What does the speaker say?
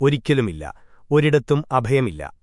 ഒരിക്കലുമില്ല. ഒരിടത്തും അഭയമില്ല.